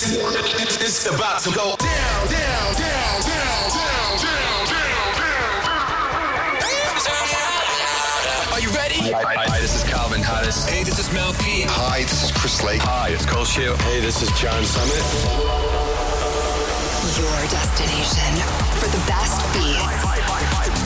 It's about to go down, down, down, down, down, down, down. Are you ready? Hi, hi, this is Calvin Harris. Hey, this is Mel P. Hi, this is Chris Lake. Hi, it's Cole Shield. Hey, this is John Summit. Your destination for the best beats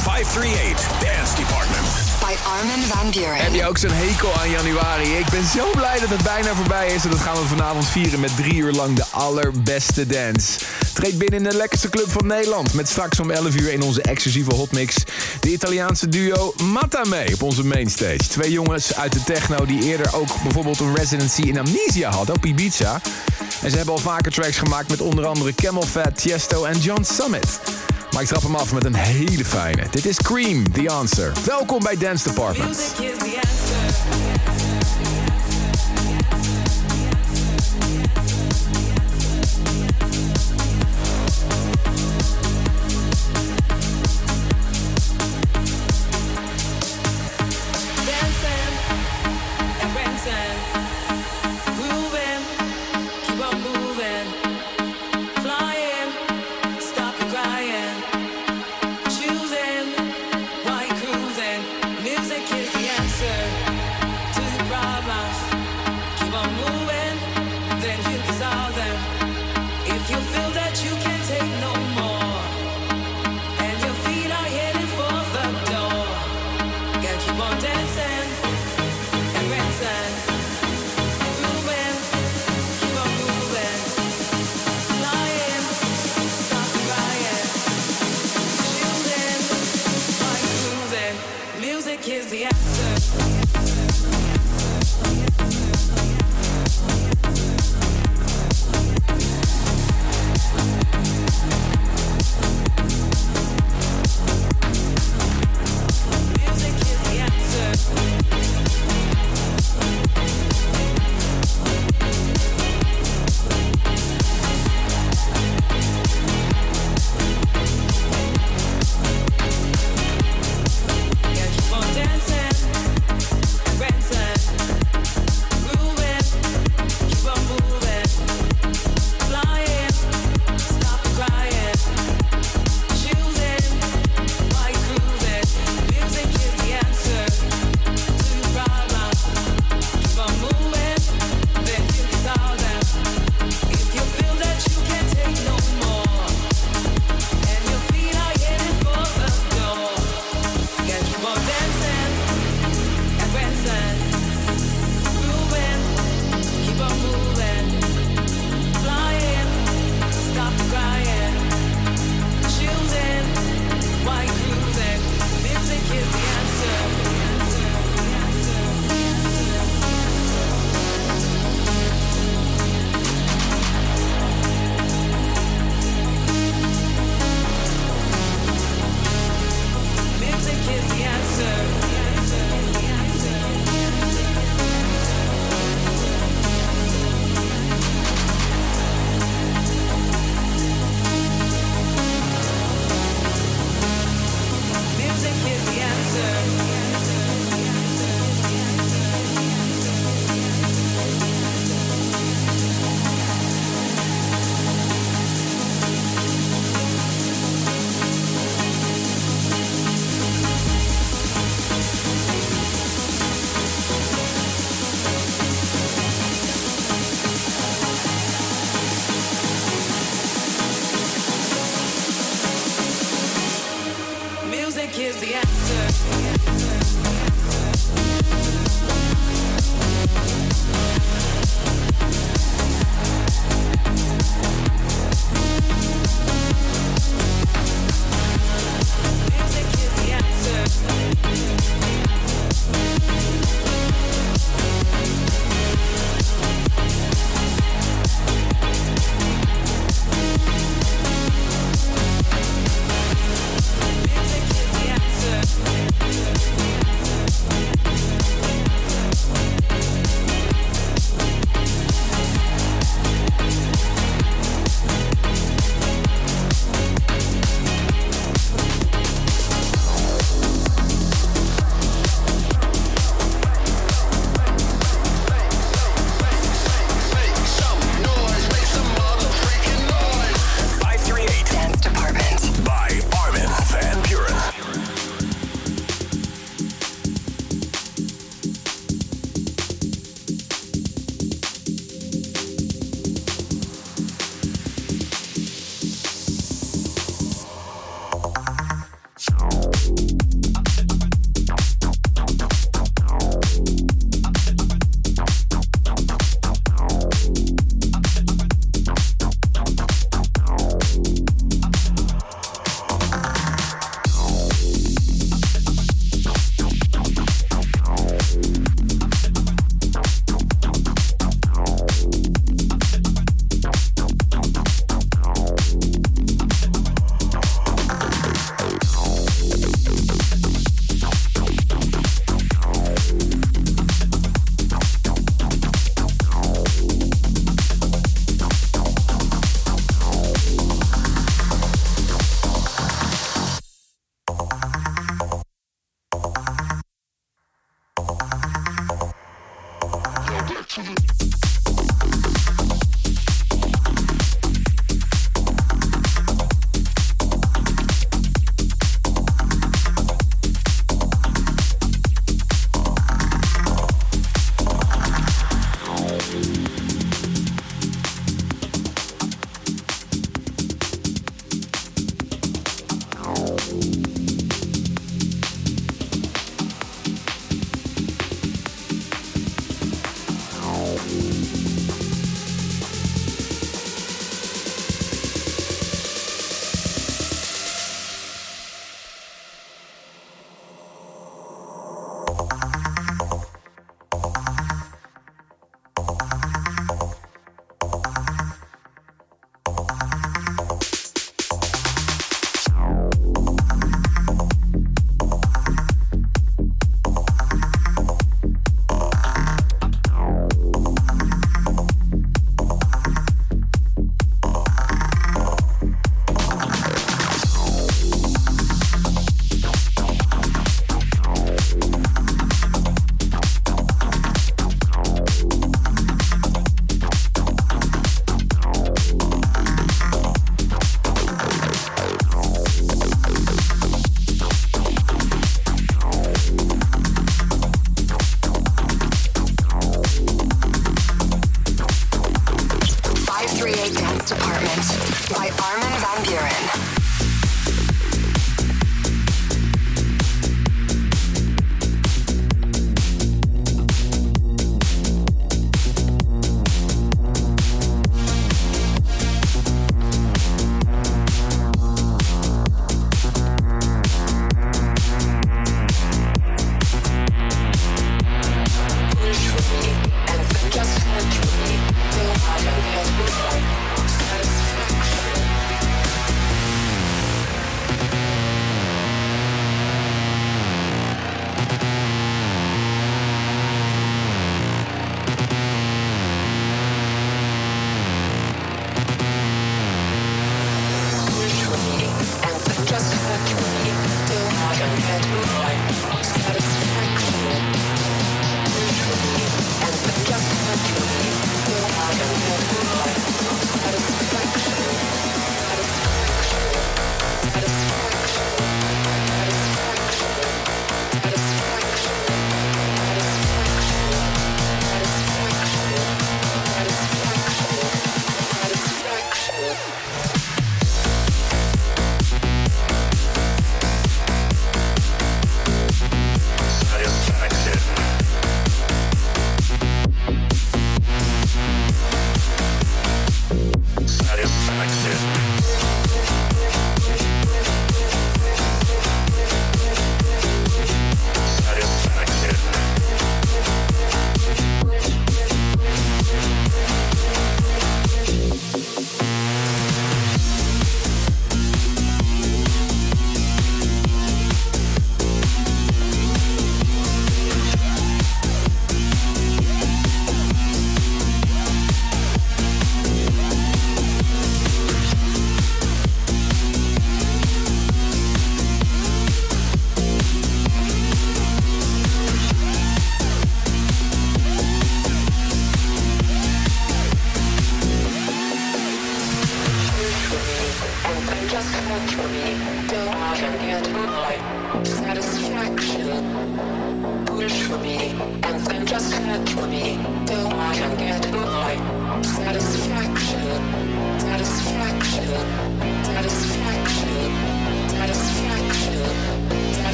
538 Dance Department. By Armin van Heb Buren. je ook zo'n hekel aan januari? Ik ben zo blij dat het bijna voorbij is. En dat gaan we vanavond vieren met drie uur lang de allerbeste dance. Treed binnen in de lekkerste club van Nederland. Met straks om 11 uur in onze exclusieve hotmix... de Italiaanse duo Matta mee op onze mainstage. Twee jongens uit de techno die eerder ook bijvoorbeeld een residency in Amnesia hadden op Ibiza. En ze hebben al vaker tracks gemaakt met onder andere Camel Fat, Tiesto en John Summit. Maar ik trap hem af met een hele fijne. Dit is Cream, The Answer. Welkom bij Dance Department.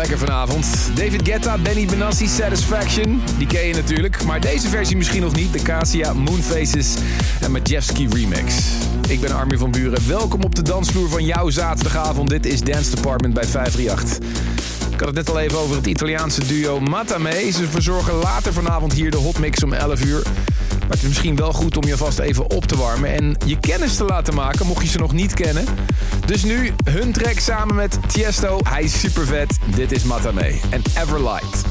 Lekker vanavond. David Guetta, Benny Benassi, Satisfaction. Die ken je natuurlijk. Maar deze versie misschien nog niet. De Cassia, Moonfaces en Majewski remix. Ik ben Armin van Buren. Welkom op de dansvloer van jouw zaterdagavond. Dit is Dance Department bij 538. Ik had het net al even over het Italiaanse duo Matame. Ze verzorgen later vanavond hier de hotmix om 11 uur. Maar het is misschien wel goed om je vast even op te warmen en je kennis te laten maken, mocht je ze nog niet kennen. Dus nu hun track samen met Tiesto. Hij is super vet. Dit is Matame en Everlight.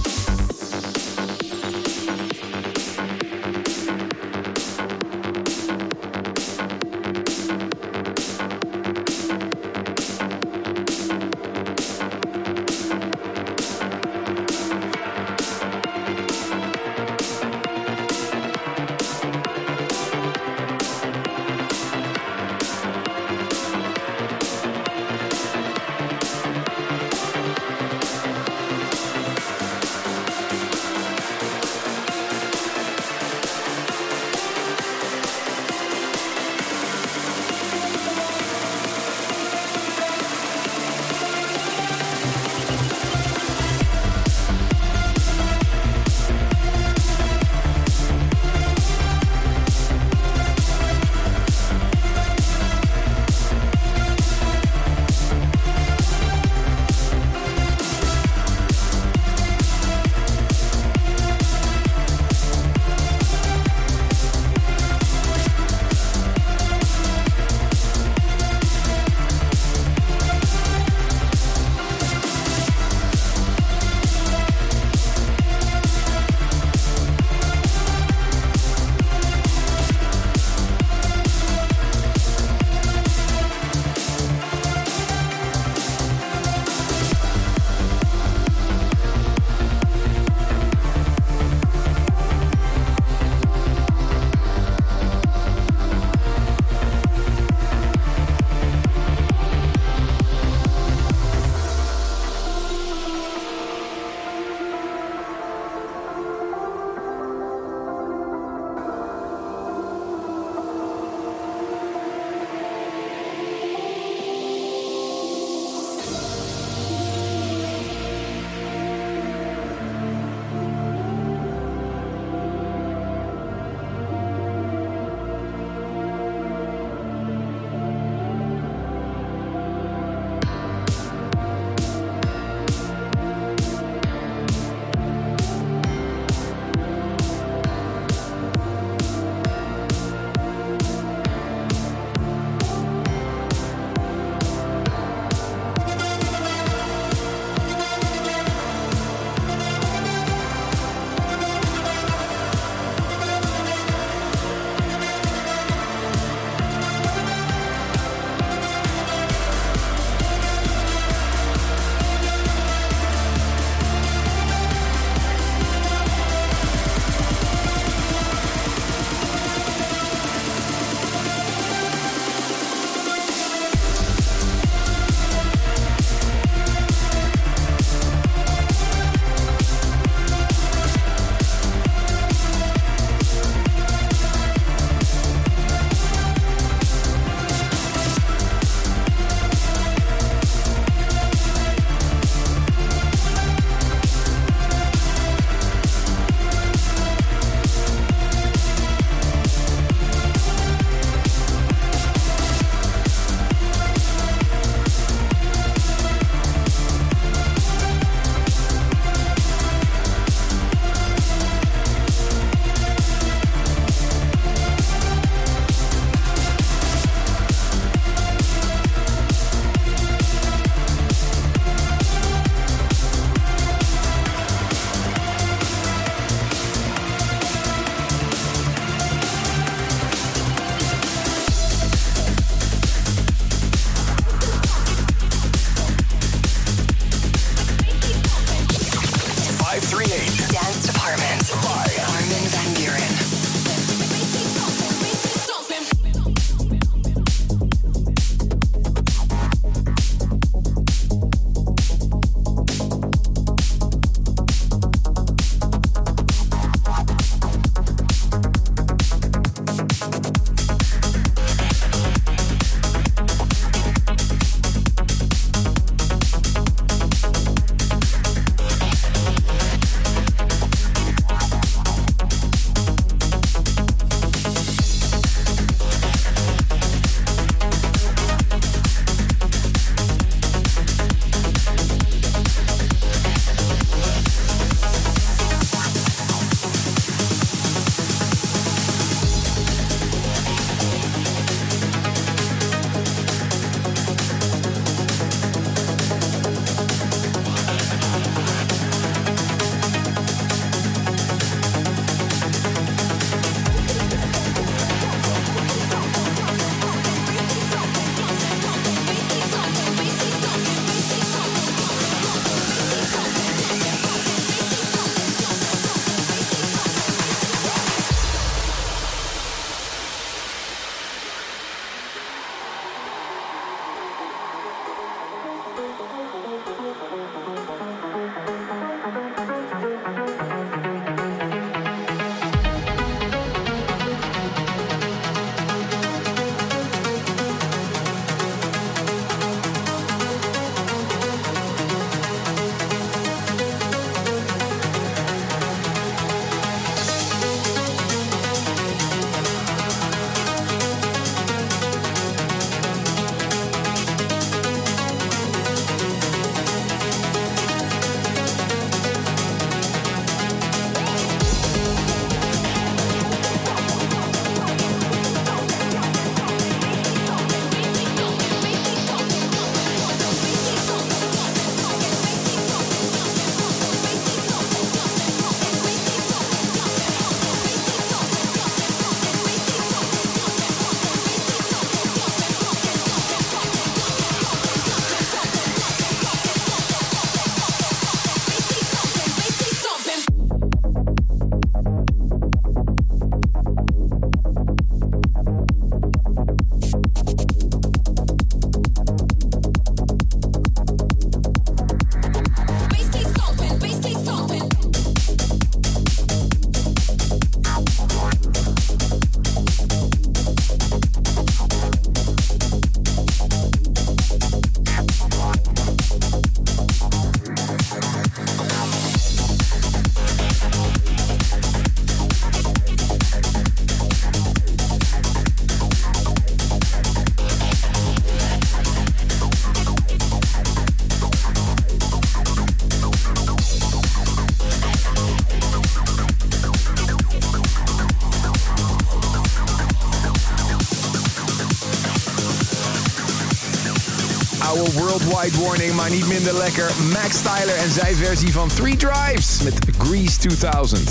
maar niet minder lekker. Max Tyler en zijn versie van Three Drives met Grease 2000.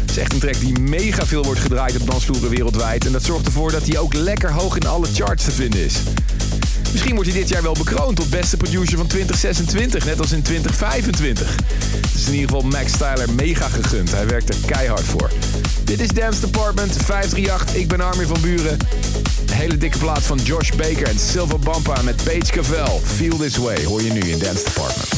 Het is echt een track die mega veel wordt gedraaid op dansvloeren wereldwijd. En dat zorgt ervoor dat hij ook lekker hoog in alle charts te vinden is. Misschien wordt hij dit jaar wel bekroond tot beste producer van 2026, net als in 2025. Het is in ieder geval Max Tyler mega gegund. Hij werkt er keihard voor. Dit is Dance Department 538. Ik ben Armin van Buren. Hele dikke plaat van Josh Baker en Silver Bumper met Paige Cavell. Feel This Way hoor je nu in Dance Department.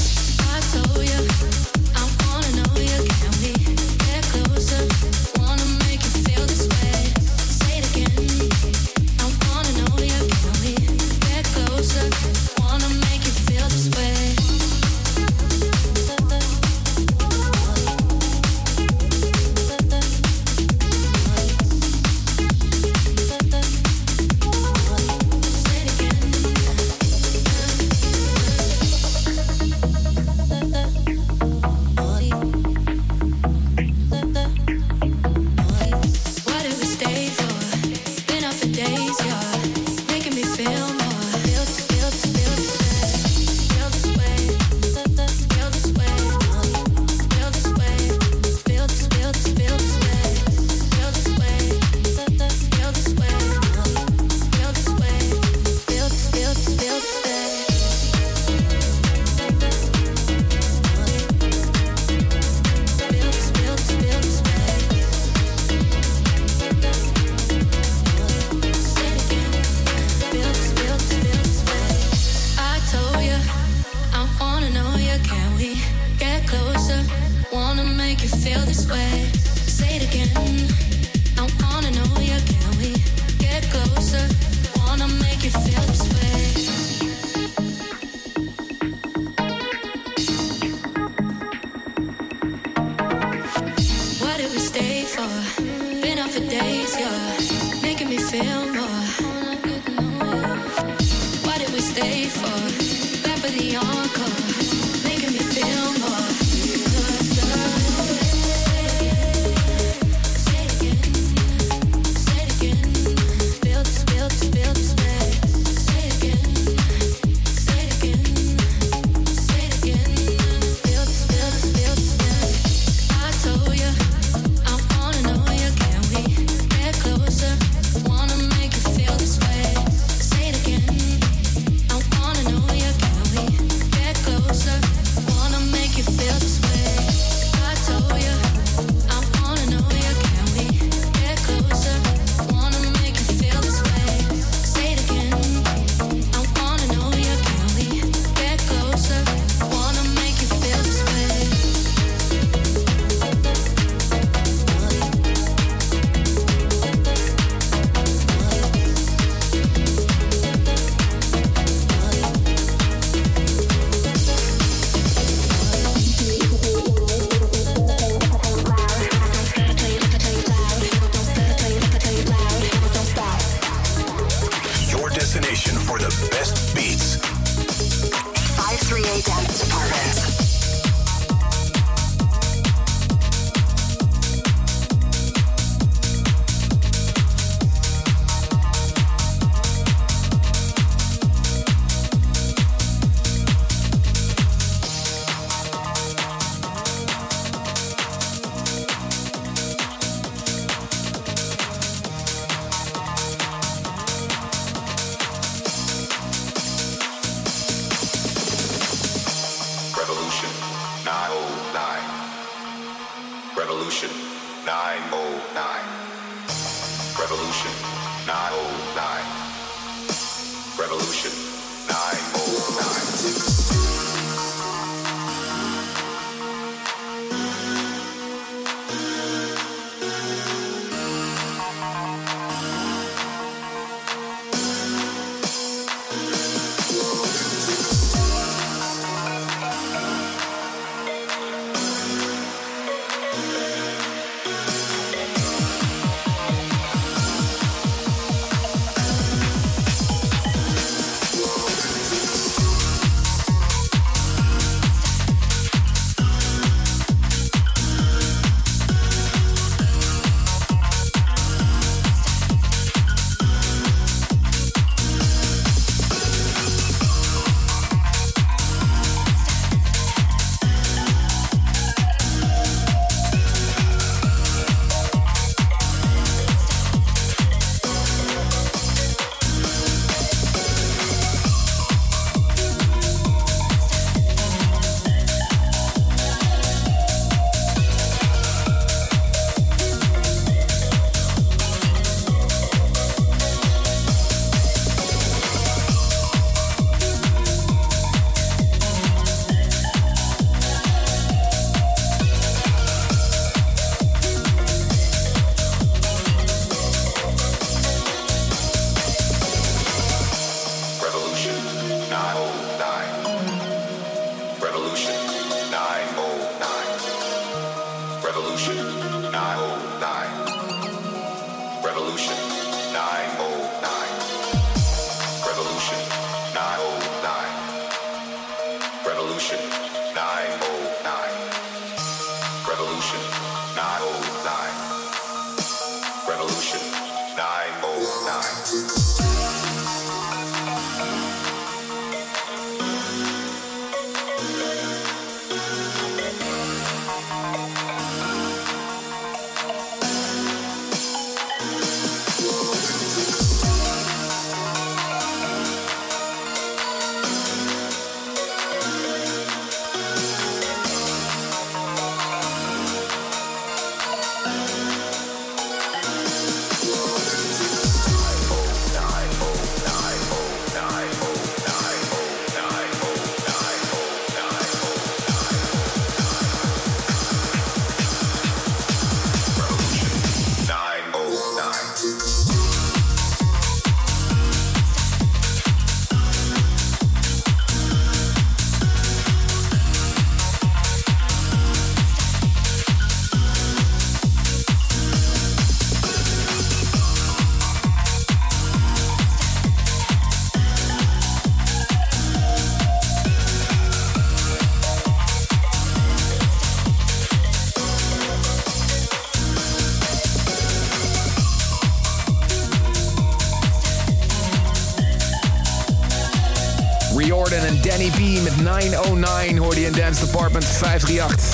Department 538.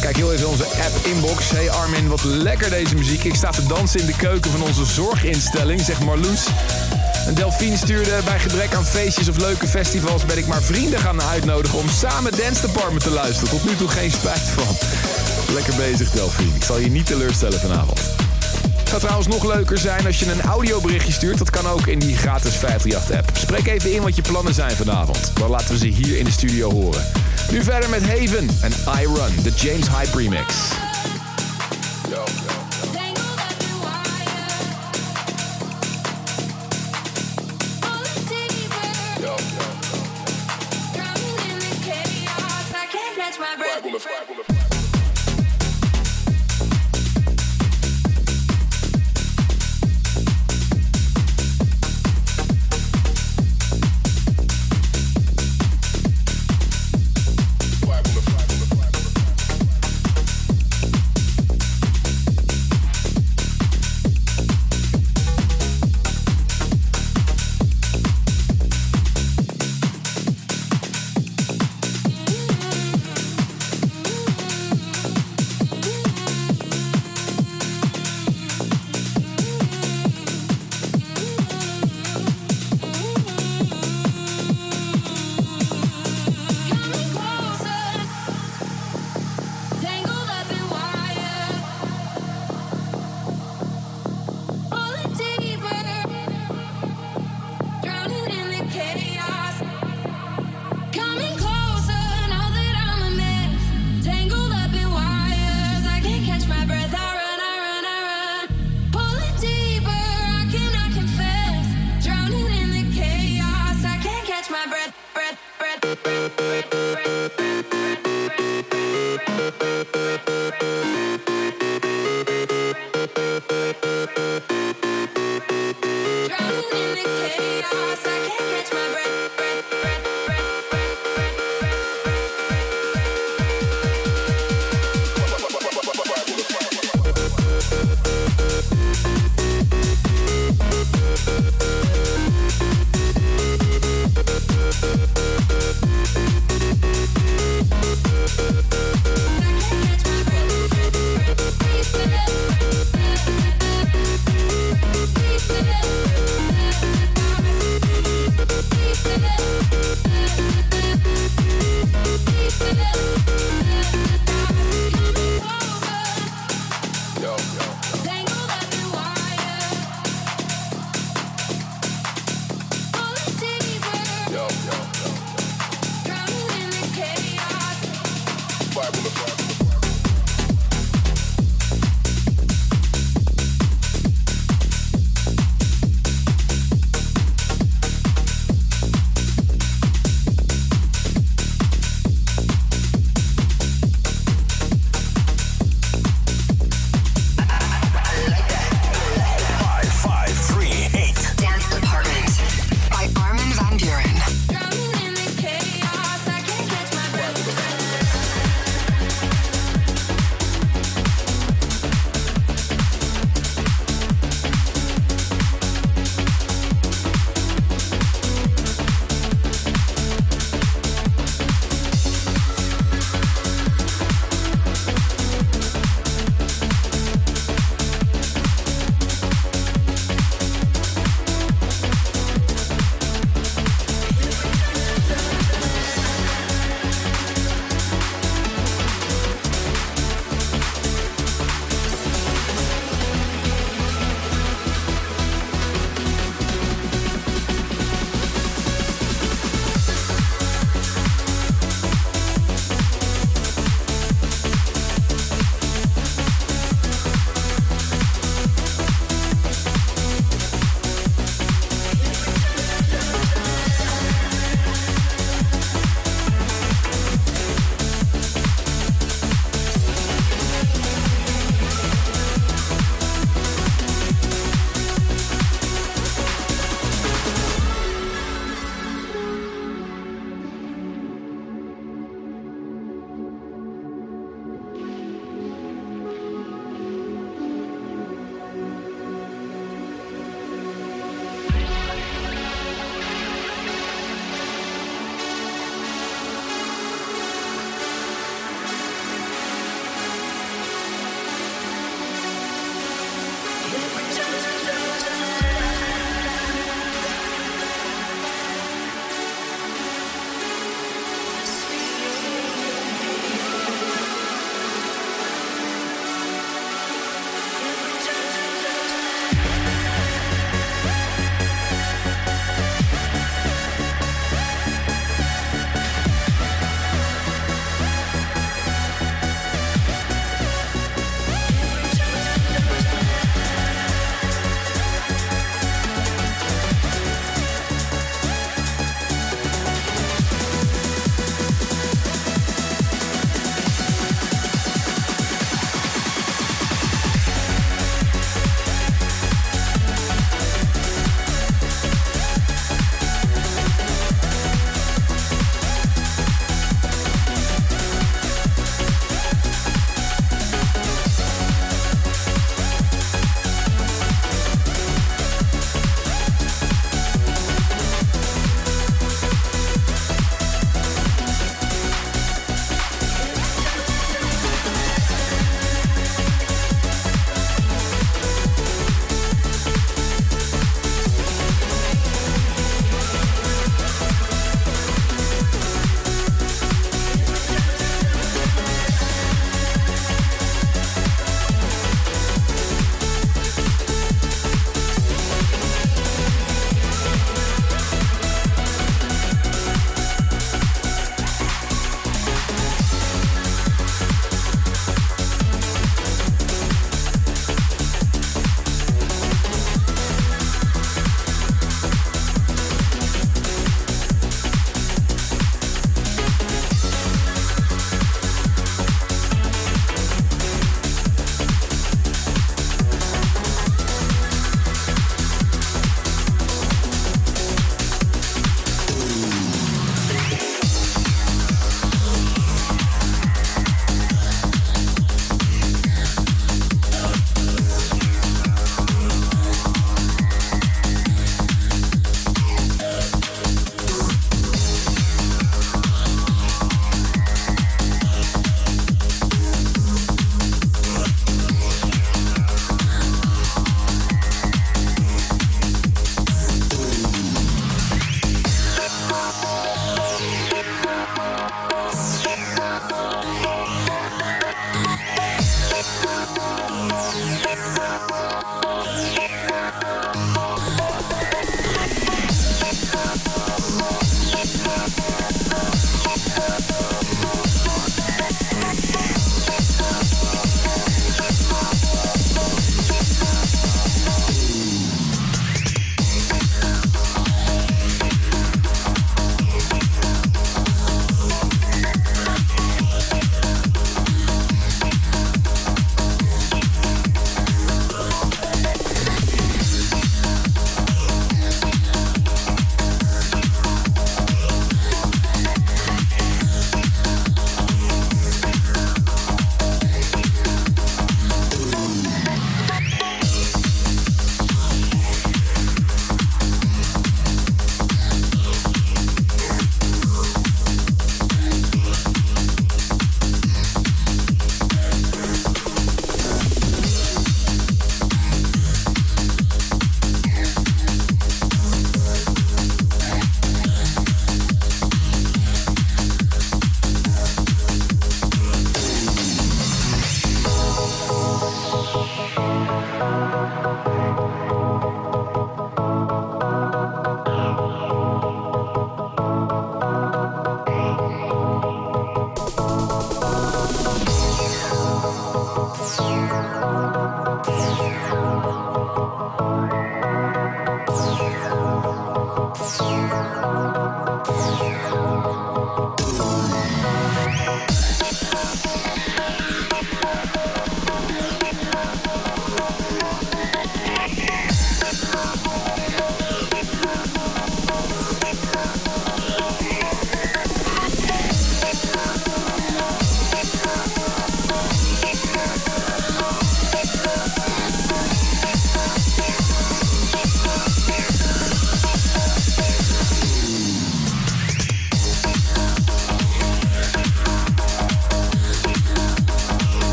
Kijk heel even onze app inbox. Hey Armin, wat lekker deze muziek. Ik sta te dansen in de keuken van onze zorginstelling, zegt Marloes. En Delphine stuurde bij gebrek aan feestjes of leuke festivals... ben ik maar vrienden gaan uitnodigen om samen Dance Department te luisteren. Tot nu toe geen spijt van. Lekker bezig Delphine. Ik zal je niet teleurstellen vanavond. Zou trouwens nog leuker zijn als je een audioberichtje stuurt. Dat kan ook in die gratis 538-app. Spreek even in wat je plannen zijn vanavond. Dan laten we ze hier in de studio horen. Nu verder met Haven en I Run, de James Hype remix.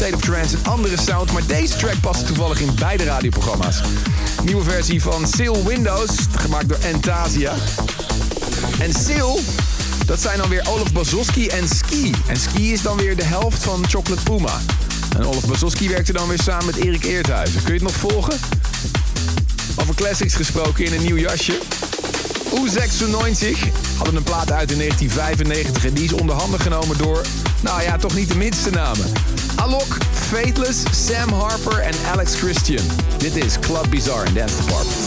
State of Trance, een andere sound. Maar deze track past toevallig in beide radioprogramma's. Nieuwe versie van Seal Windows, gemaakt door Entasia. En Seal, dat zijn dan weer Olaf Bazoski en Ski. En Ski is dan weer de helft van Chocolate Puma. En Olaf Bazoski werkte dan weer samen met Erik Eerthuizen. Kun je het nog volgen? Over classics gesproken in een nieuw jasje. U96 hadden een plaat uit in 1995 en die is onder handen genomen door, nou ja, toch niet de minste namen. Alok, Fateless, Sam Harper en Alex Christian. Dit is Club Bizarre in Dance Department.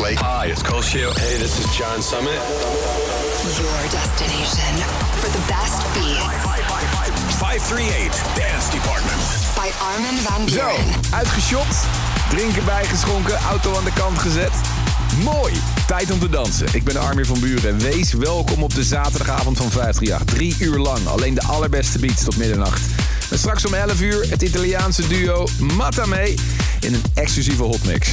Hi, it's Cole Shield. Hey, this is John Summit. Your destination for the best beats 538 Dance Department. by Armin van Zo, Buren. uitgeshopt, drinken bijgeschonken, auto aan de kant gezet. Mooi, tijd om te dansen. Ik ben Armin van Buren. Wees welkom op de zaterdagavond van 538. Drie uur lang, alleen de allerbeste beats tot middernacht. Met straks om 11 uur het Italiaanse duo Matame in een exclusieve hotmix.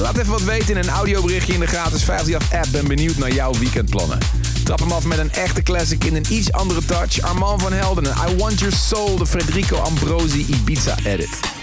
Laat even wat weten in een audioberichtje in de gratis 538-app. Ben benieuwd naar jouw weekendplannen. Trap hem af met een echte classic in een iets andere touch. Armand van Helden en I Want Your Soul, de Federico Ambrosi Ibiza edit.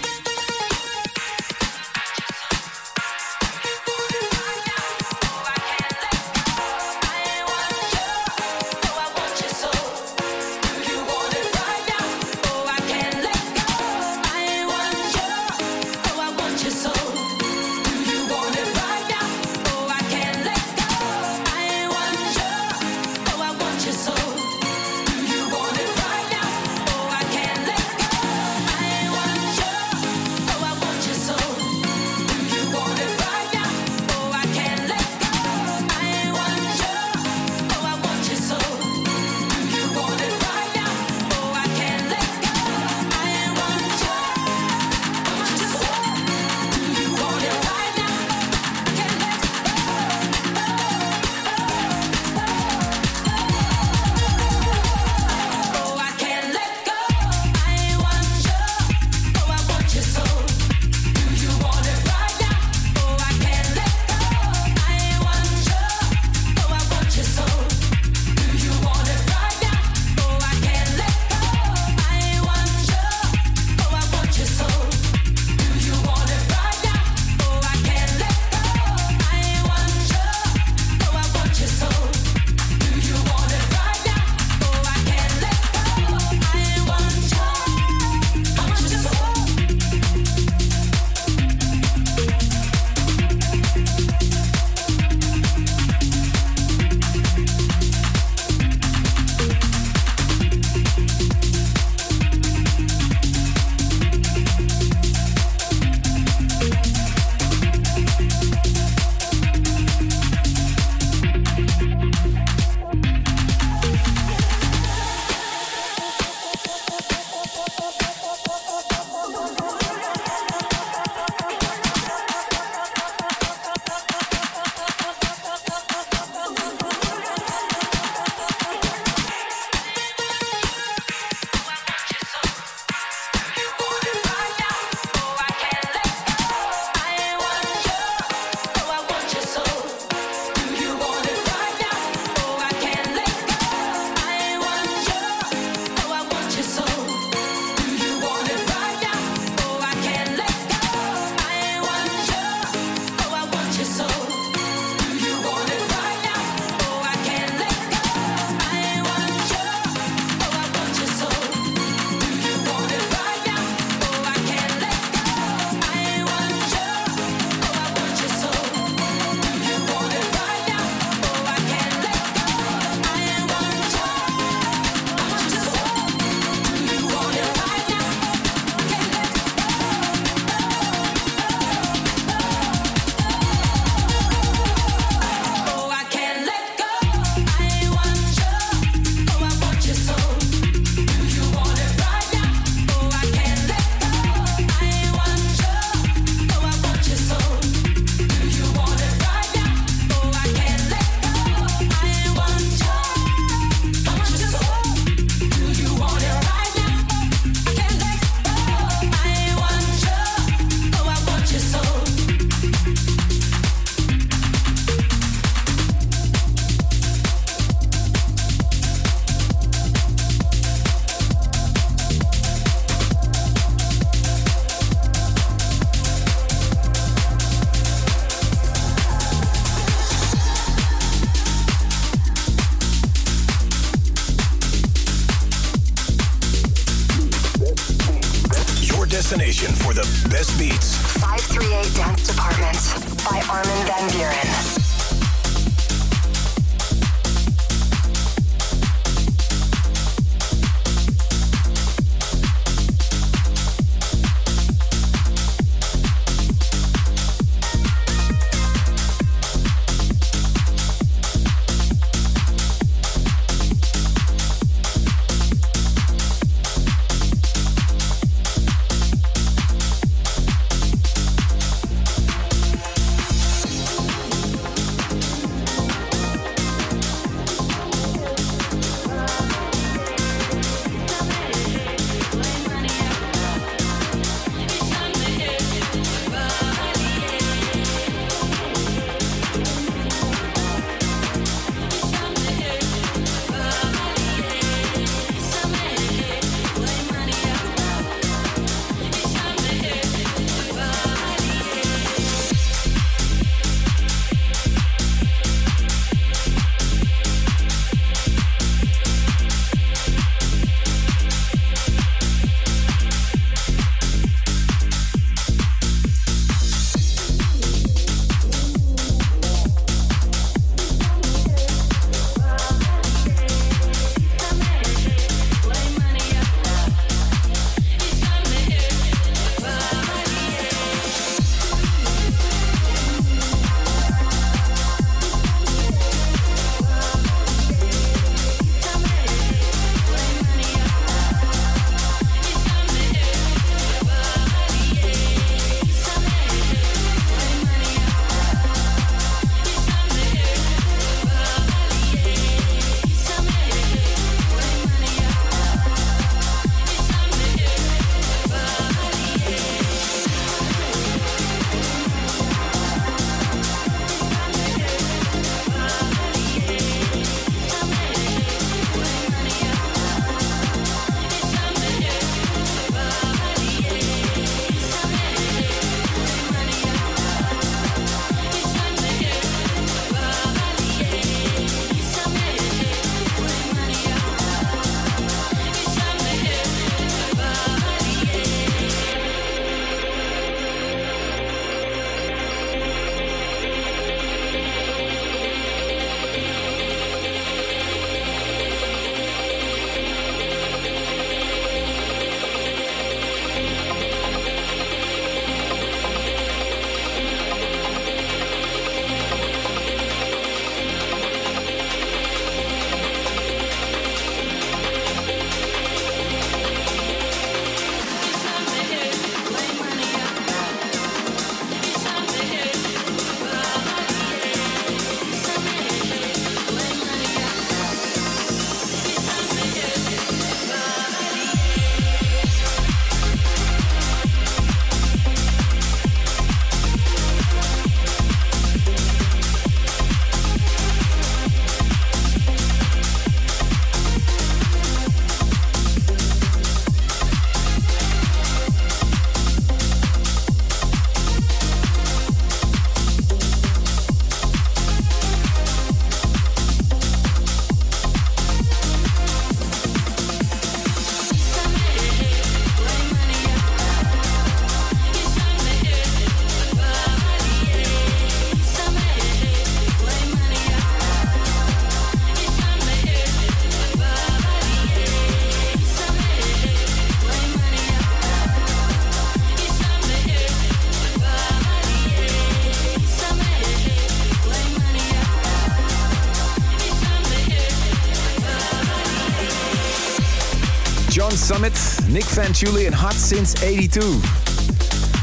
Fanciulli en Hot Since 82.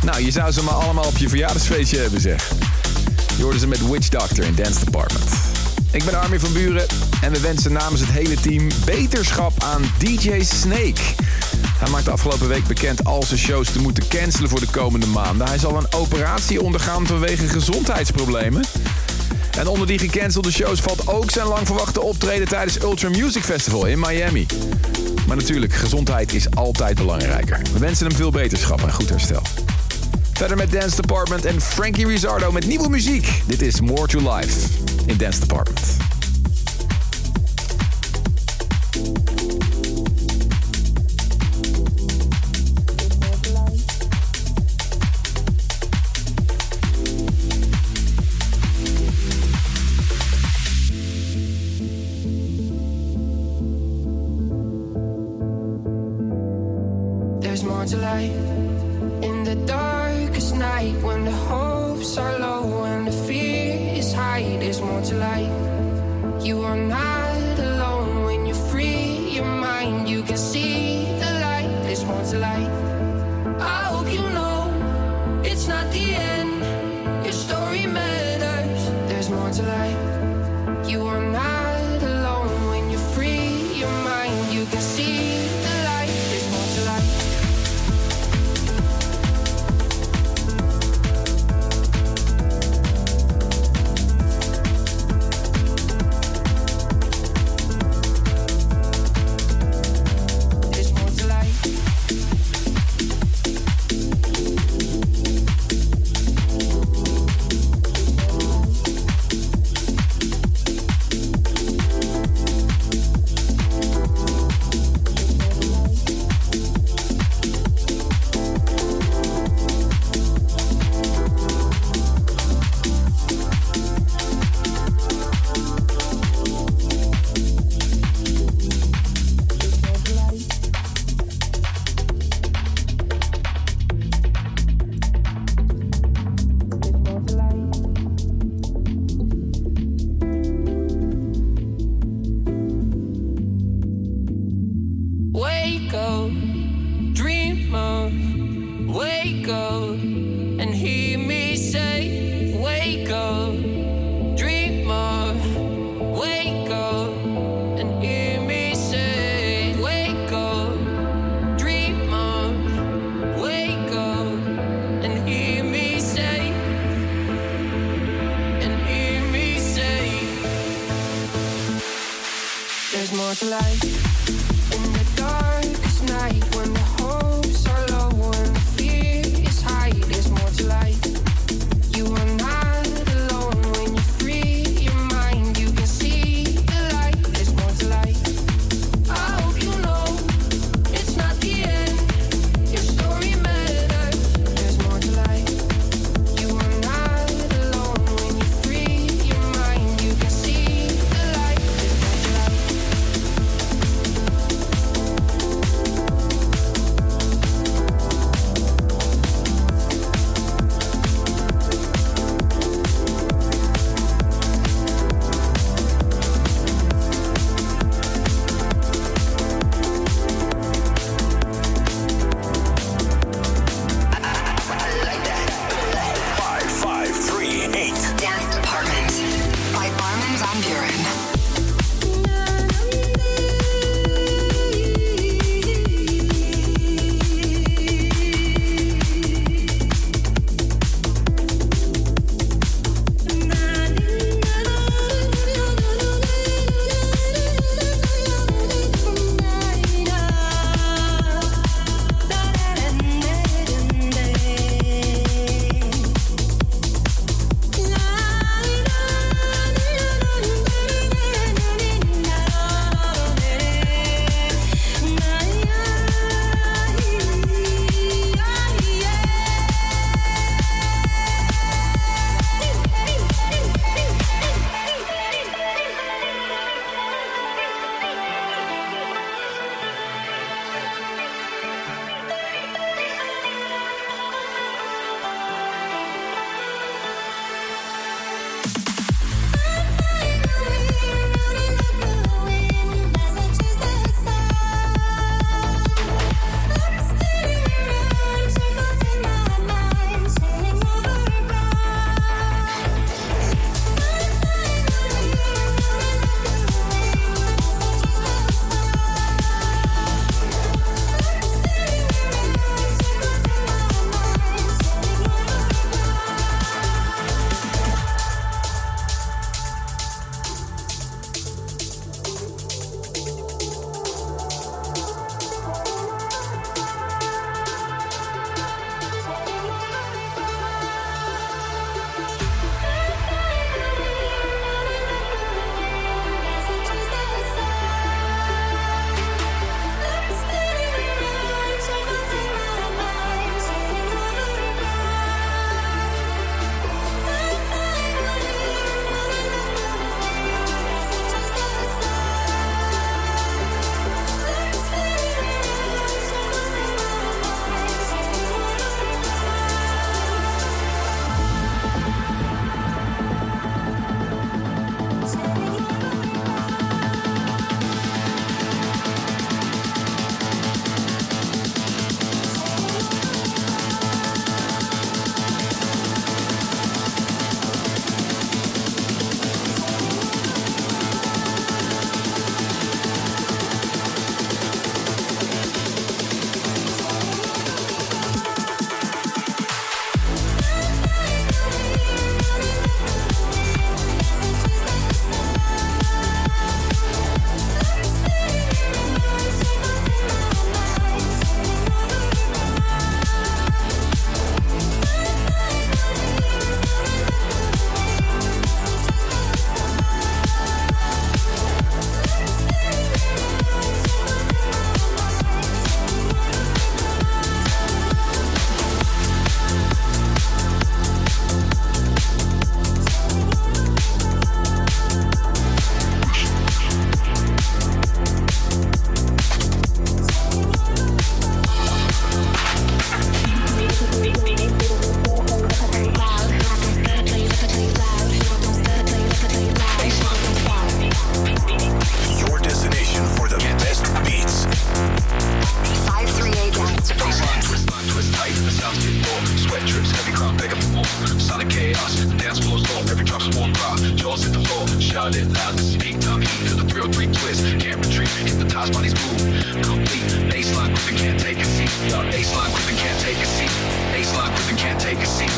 Nou, je zou ze maar allemaal op je verjaardagsfeestje hebben, zeg. Je hoorde ze met Witch Doctor in Dance Department. Ik ben Armin van Buren en we wensen namens het hele team beterschap aan DJ Snake. Hij maakte afgelopen week bekend al zijn shows te moeten cancelen voor de komende maanden. Hij zal een operatie ondergaan vanwege gezondheidsproblemen. En onder die gecancelde shows valt ook zijn lang verwachte optreden tijdens Ultra Music Festival in Miami. Maar natuurlijk, gezondheid is altijd belangrijker. We wensen hem veel beterschap en goed herstel. Verder met Dance Department en Frankie Rizzardo met nieuwe muziek. Dit is More to Life in Dance Department.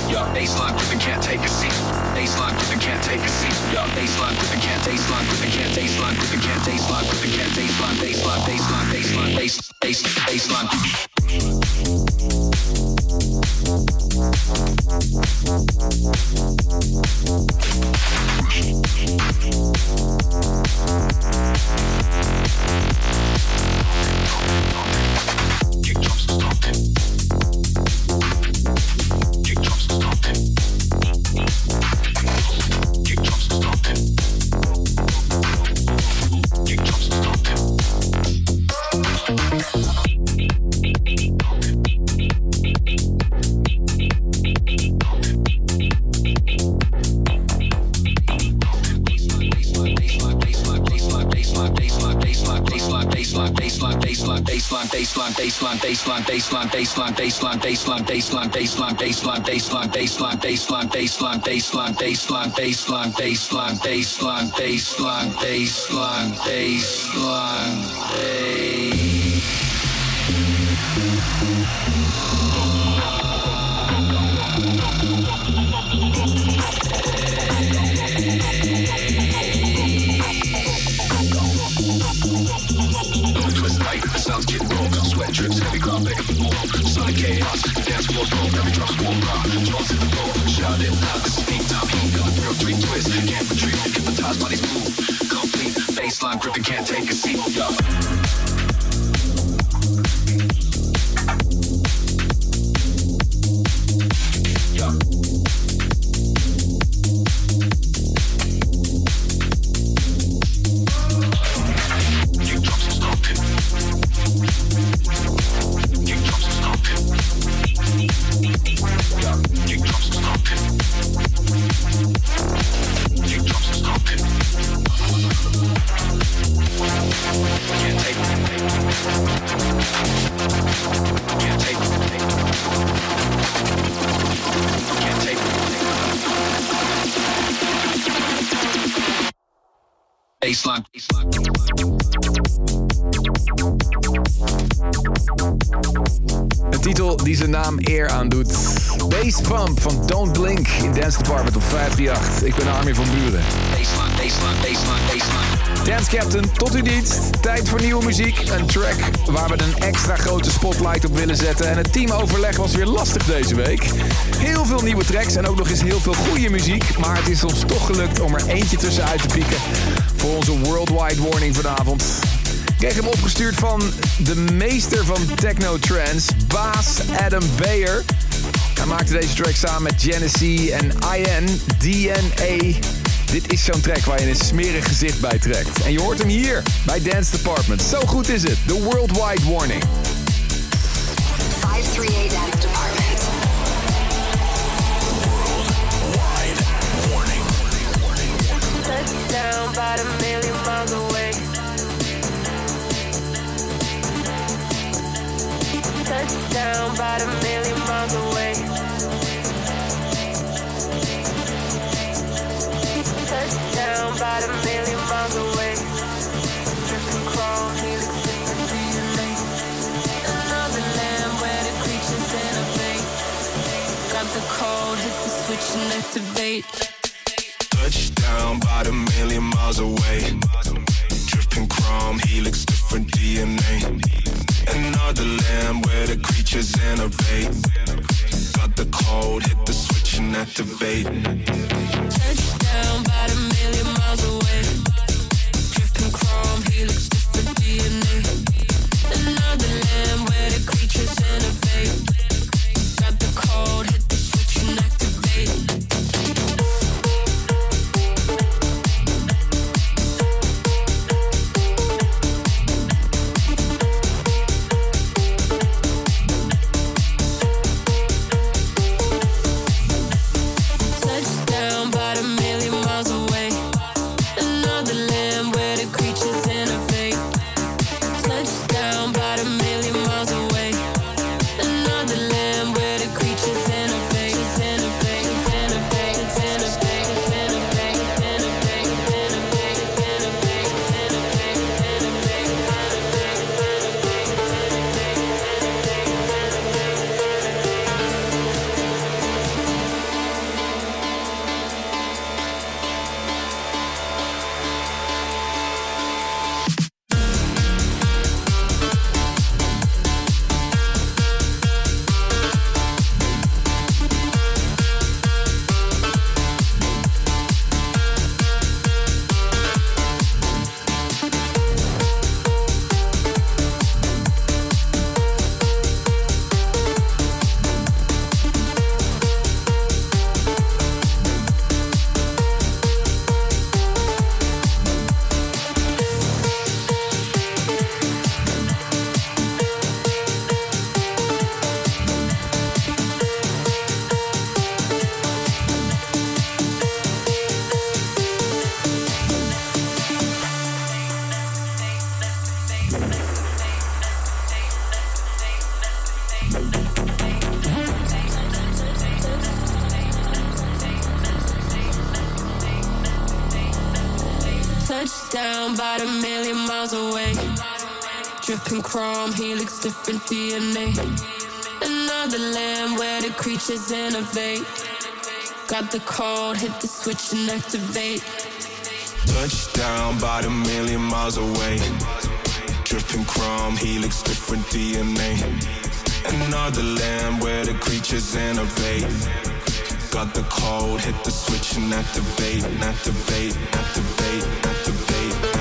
Yo, baseline gripping, can't take a seat. Baseline gripping, can't take a seat. Yo, baseline gripping, can't. Baseline gripping, can't. Baseline gripping, can't. Baseline gripping, can't. Baseline, baseline, baseline, baseline, base, base, baseline. Baseline, baseline, baseline, baseline, baseline, baseline, baseline, baseline, baseline, baseline, baseline, baseline, baseline, baseline, baseline, baseline, baseline, op willen zetten. En het teamoverleg was weer lastig deze week. Heel veel nieuwe tracks en ook nog eens heel veel goede muziek. Maar het is ons toch gelukt om er eentje tussenuit te pieken. Voor onze Worldwide Warning vanavond. Ik kreeg hem opgestuurd van de meester van Techno Trance, Baas Adam Bayer. Hij maakte deze track samen met Genesee en IN, DNA. Dit is zo'n track waar je een smerig gezicht bij trekt. En je hoort hem hier bij Dance Department. Zo goed is het. The Worldwide Warning. 538 Dance Department. Touchdown about a million miles away. Touchdown about a million miles away. Touchdown about a million miles away. Crawl, helix Got the code, hit the switch and activate. Touchdown, about a million miles away. Dripping chrome, helix, different DNA. Another land where the creatures innovate. Got the code, hit the switch and activate. Touchdown, about a million miles away. creatures innovate. Got the code, hit the switch and activate. Touchdown, about a million miles away. Dripping chrome, helix, different DNA. Another land where the creatures innovate. Got the code, hit the switch and activate, activate, activate, activate. activate.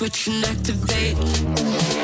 switch and activate.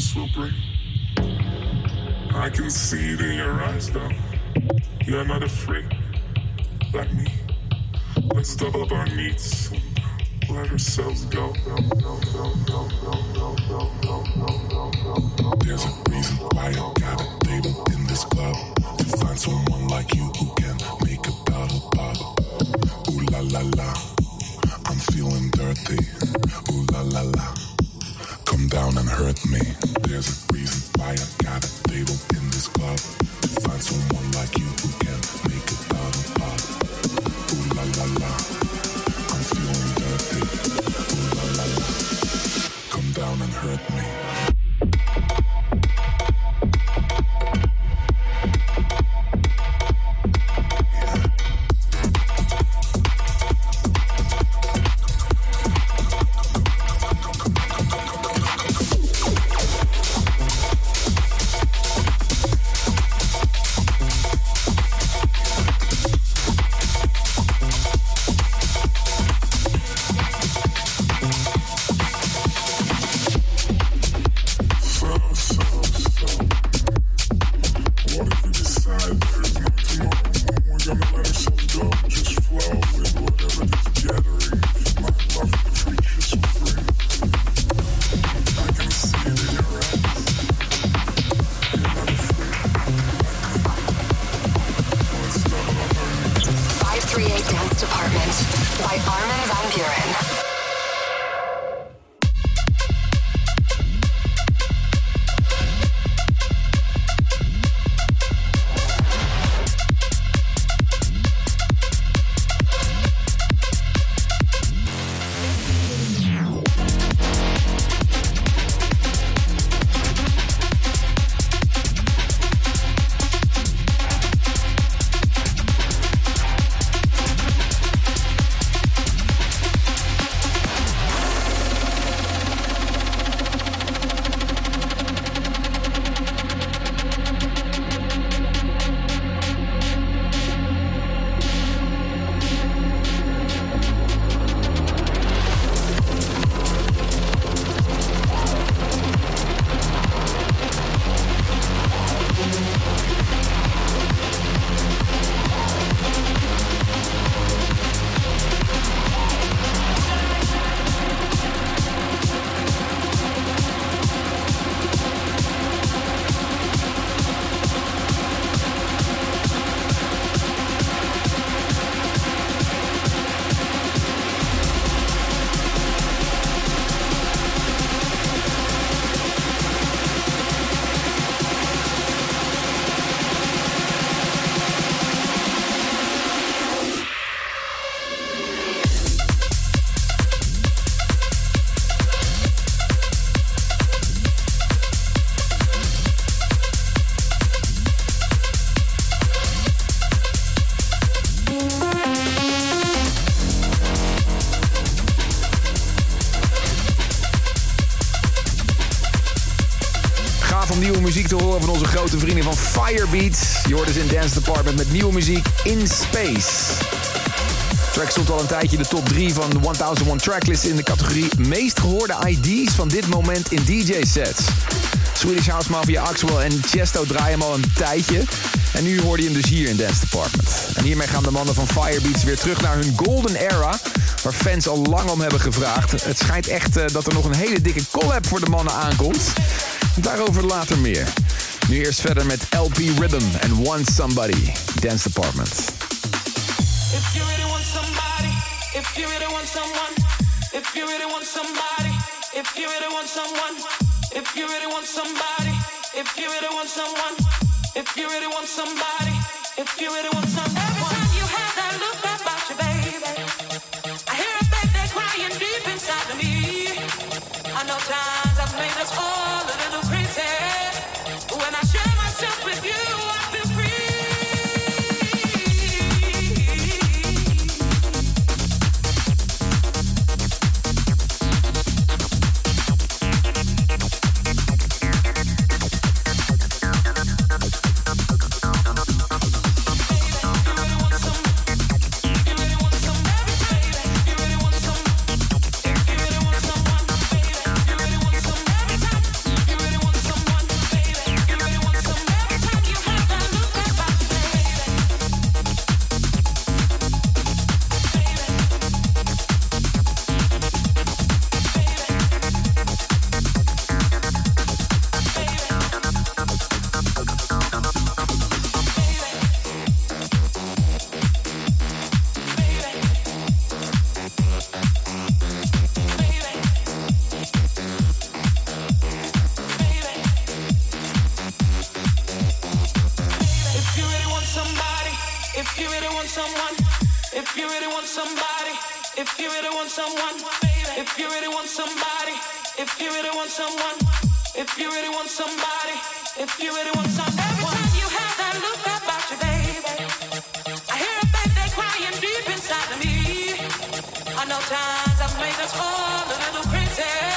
so bright. I can see it in your eyes though You're not afraid. Onze grote vrienden van Firebeats. Je hoort dus in Dance Department met nieuwe muziek In Space. Track stond al een tijdje de top 3 van de 1001 Tracklist in de categorie meest gehoorde ID's van dit moment in DJ-sets. Swedish House Mafia, Axwell en Chesto draaien hem al een tijdje. En nu hoorde je hem dus hier in Dance Department. En hiermee gaan de mannen van Firebeats weer terug naar hun golden era... waar fans al lang om hebben gevraagd. Het schijnt echt eh, dat er nog een hele dikke collab voor de mannen aankomt. Daarover later meer. Nu eerst verder met LP Rhythm en Want Somebody. Dance Department. If you really want somebody, if you really want someone, if you really want somebody, if you really want someone, if you really want somebody, if you really want someone, if you really want somebody, if you really want someone. Every time you have that look about you, baby, I hear a baby crying deep inside of me. I know times have made us all you really want somebody, if you really want someone, if you really want somebody, if you really want someone, if you really want somebody, if you really want someone. Every time you have that look about you, baby, I hear a baby crying deep inside of me. I know times have made us all a little crazy.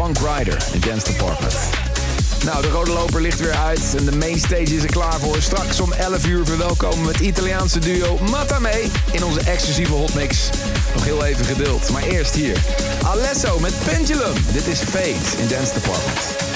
Funk Rider in Dance Department. Nou, de rode loper ligt weer uit en de mainstage is er klaar voor. Straks om 11 uur verwelkomen we het Italiaanse duo Matame in onze exclusieve hotmix. Nog heel even geduld, maar eerst hier. Alesso met Pendulum. Dit is Fate in Dance Department.